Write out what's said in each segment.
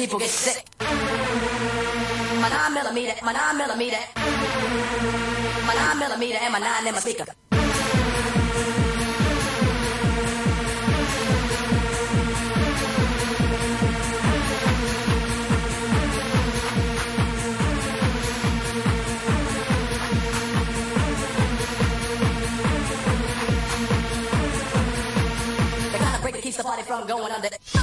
people get sick. My 9 millimeter, my 9 millimeter. My 9 millimeter and my 9 in my speaker. Keeps the party from going under.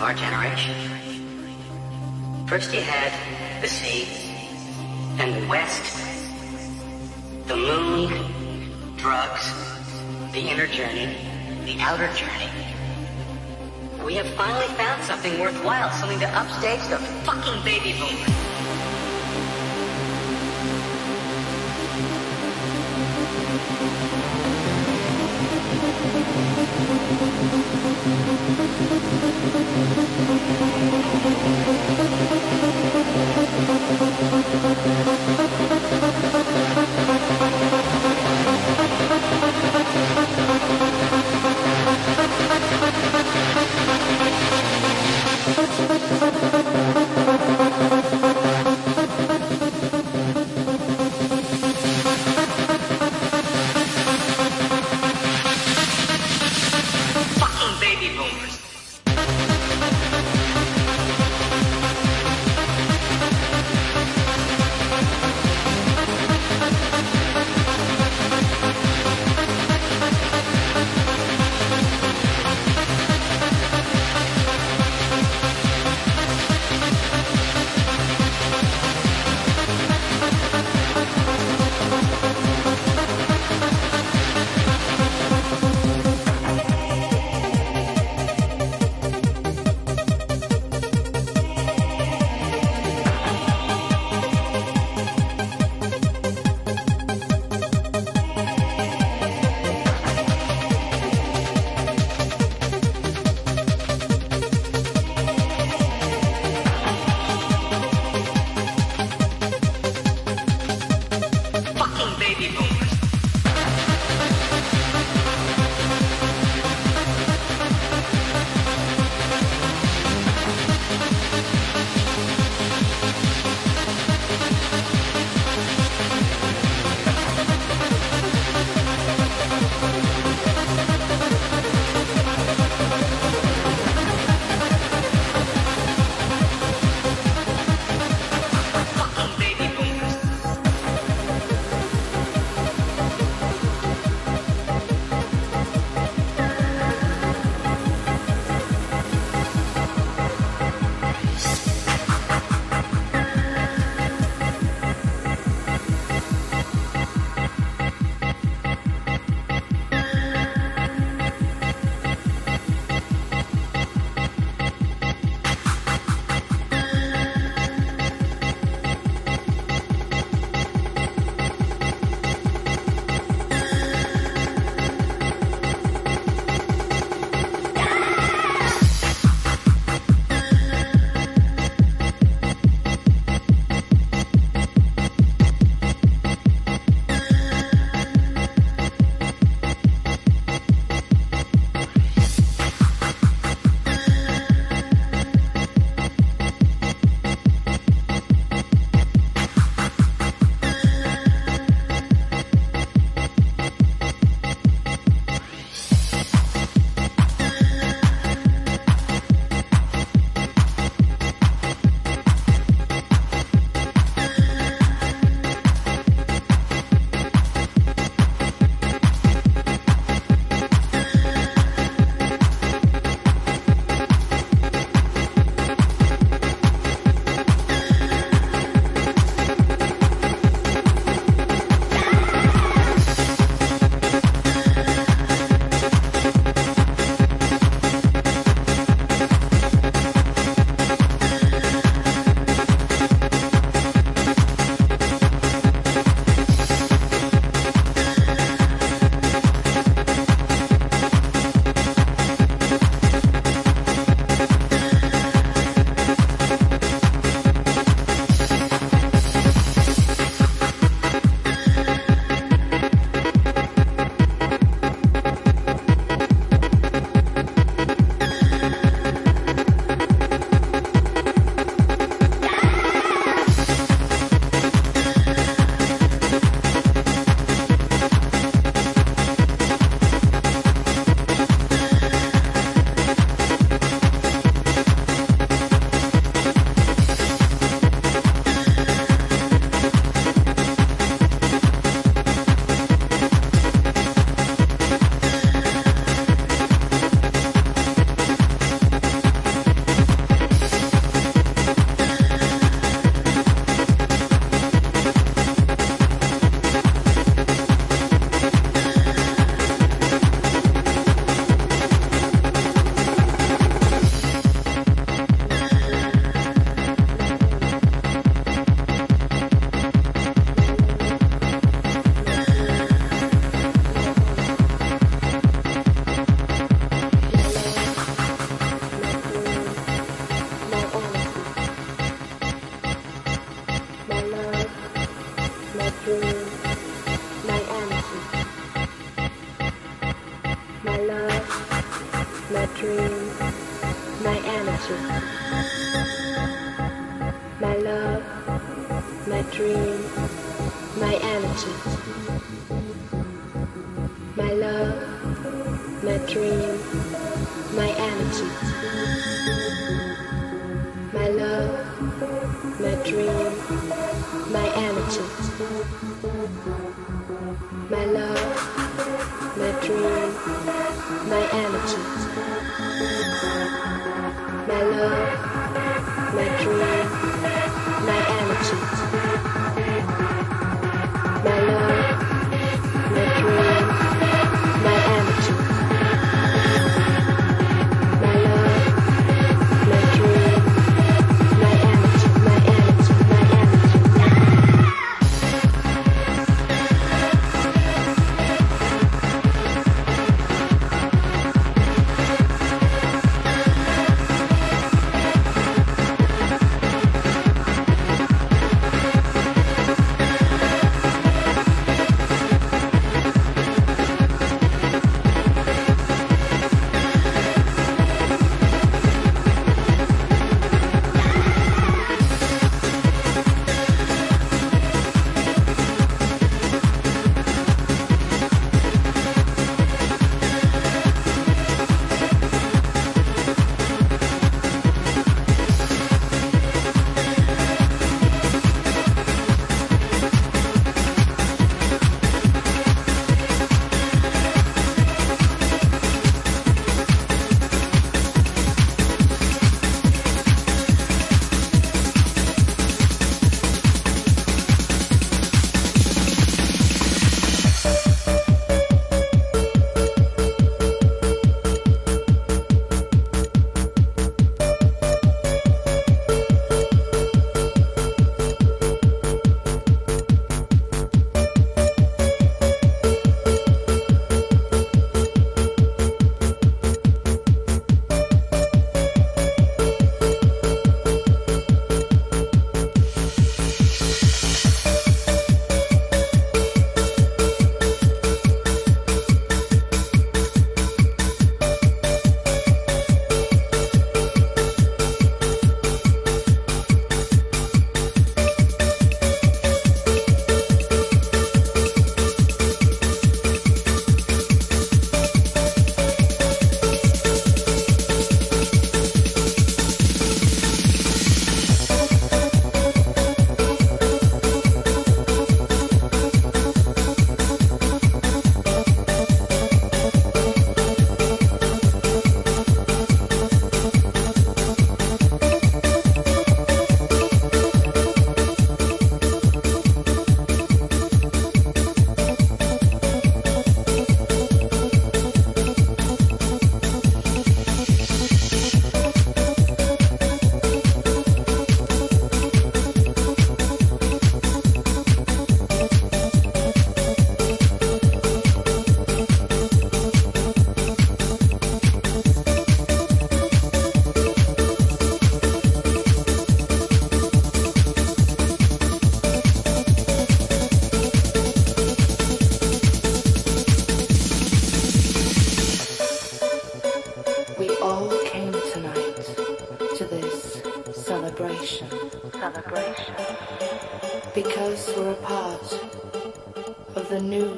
of our generation. First you had the sea and the west, the moon, drugs, the inner journey, the outer journey. We have finally found something worthwhile, something to upstage the fucking baby boom. Thank you. Música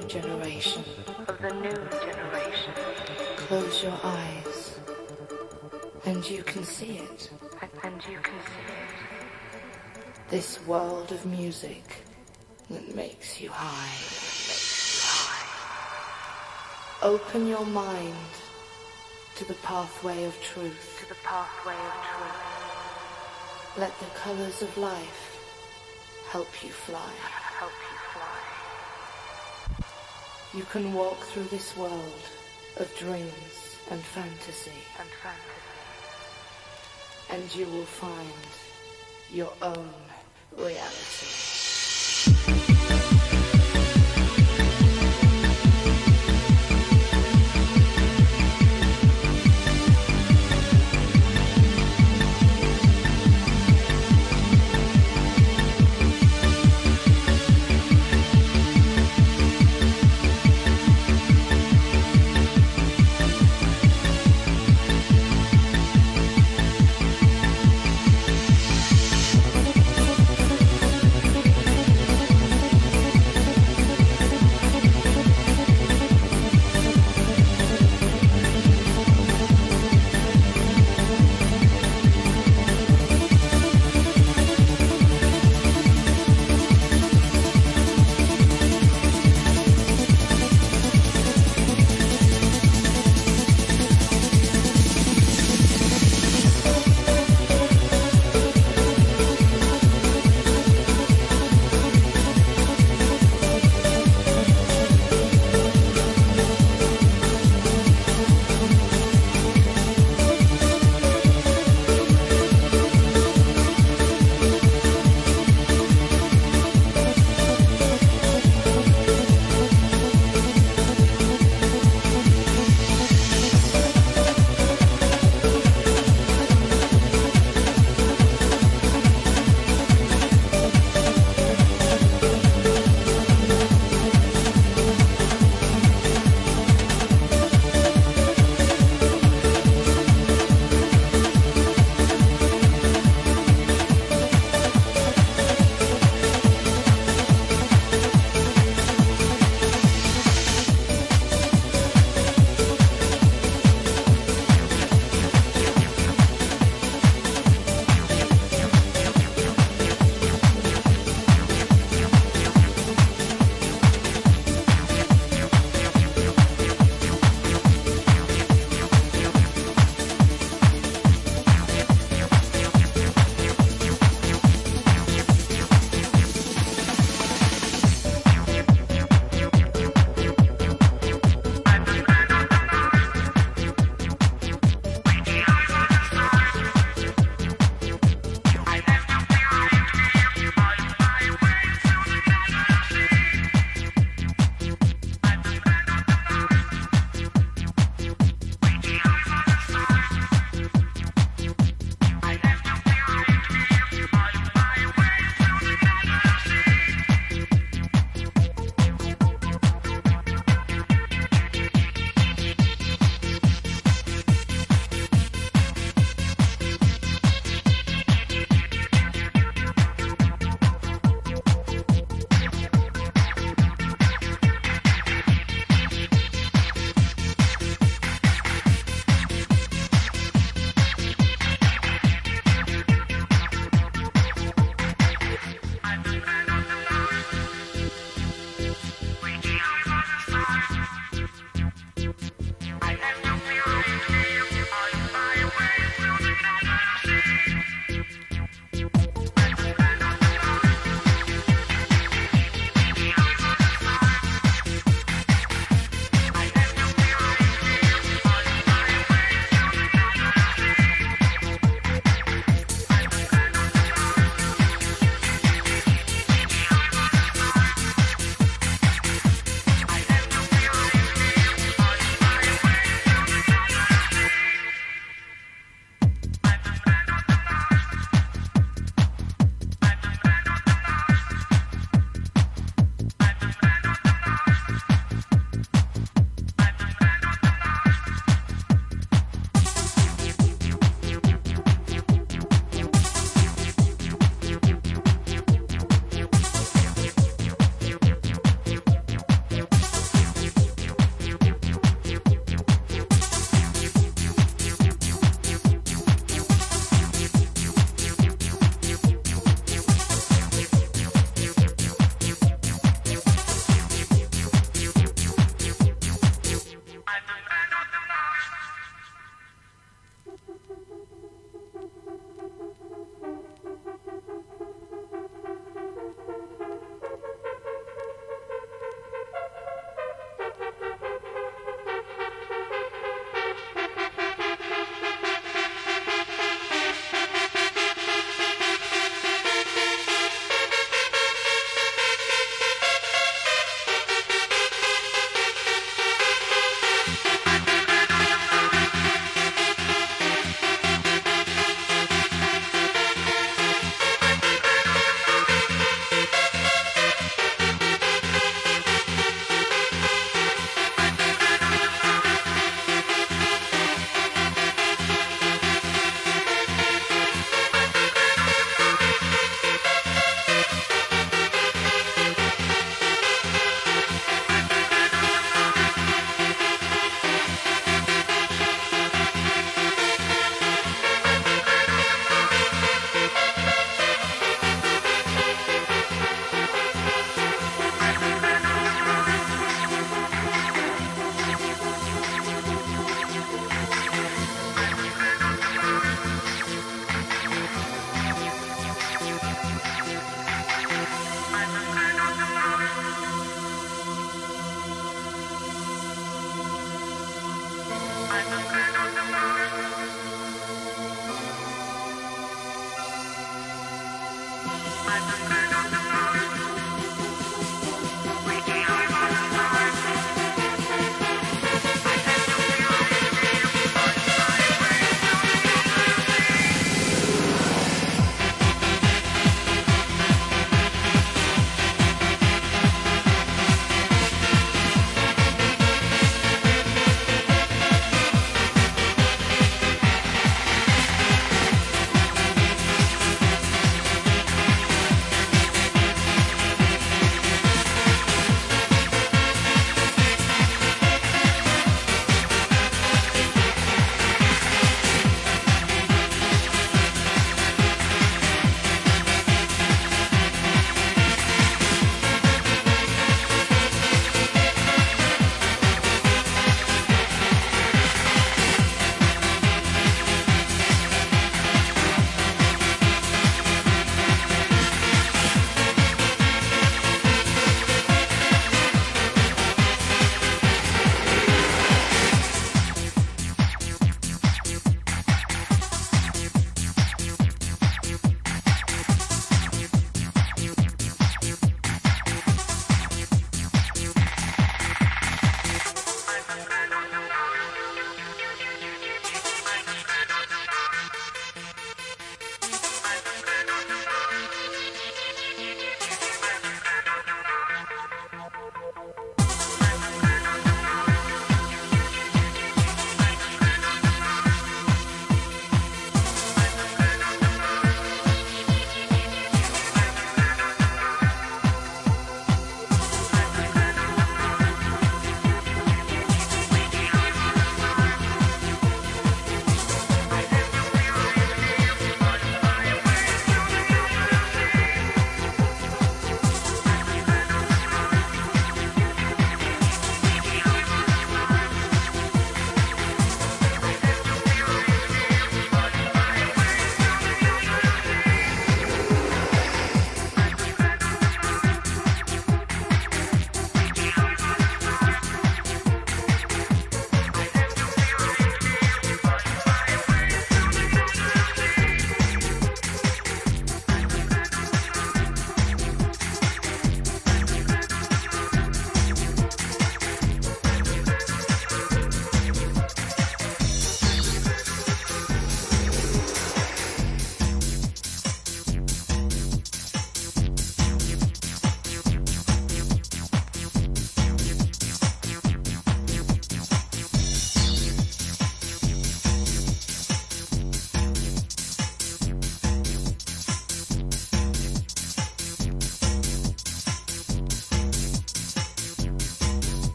boomers. This world of music that makes you high. Open your mind to the pathway of truth. To the pathway of truth. Let the colors of life help you fly. You can walk through this world of dreams and fantasy. And fantasy. And you will find your own reality.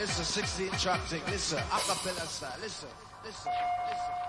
Listen, 16 track thing. Listen, acapella style. Listen, listen, listen.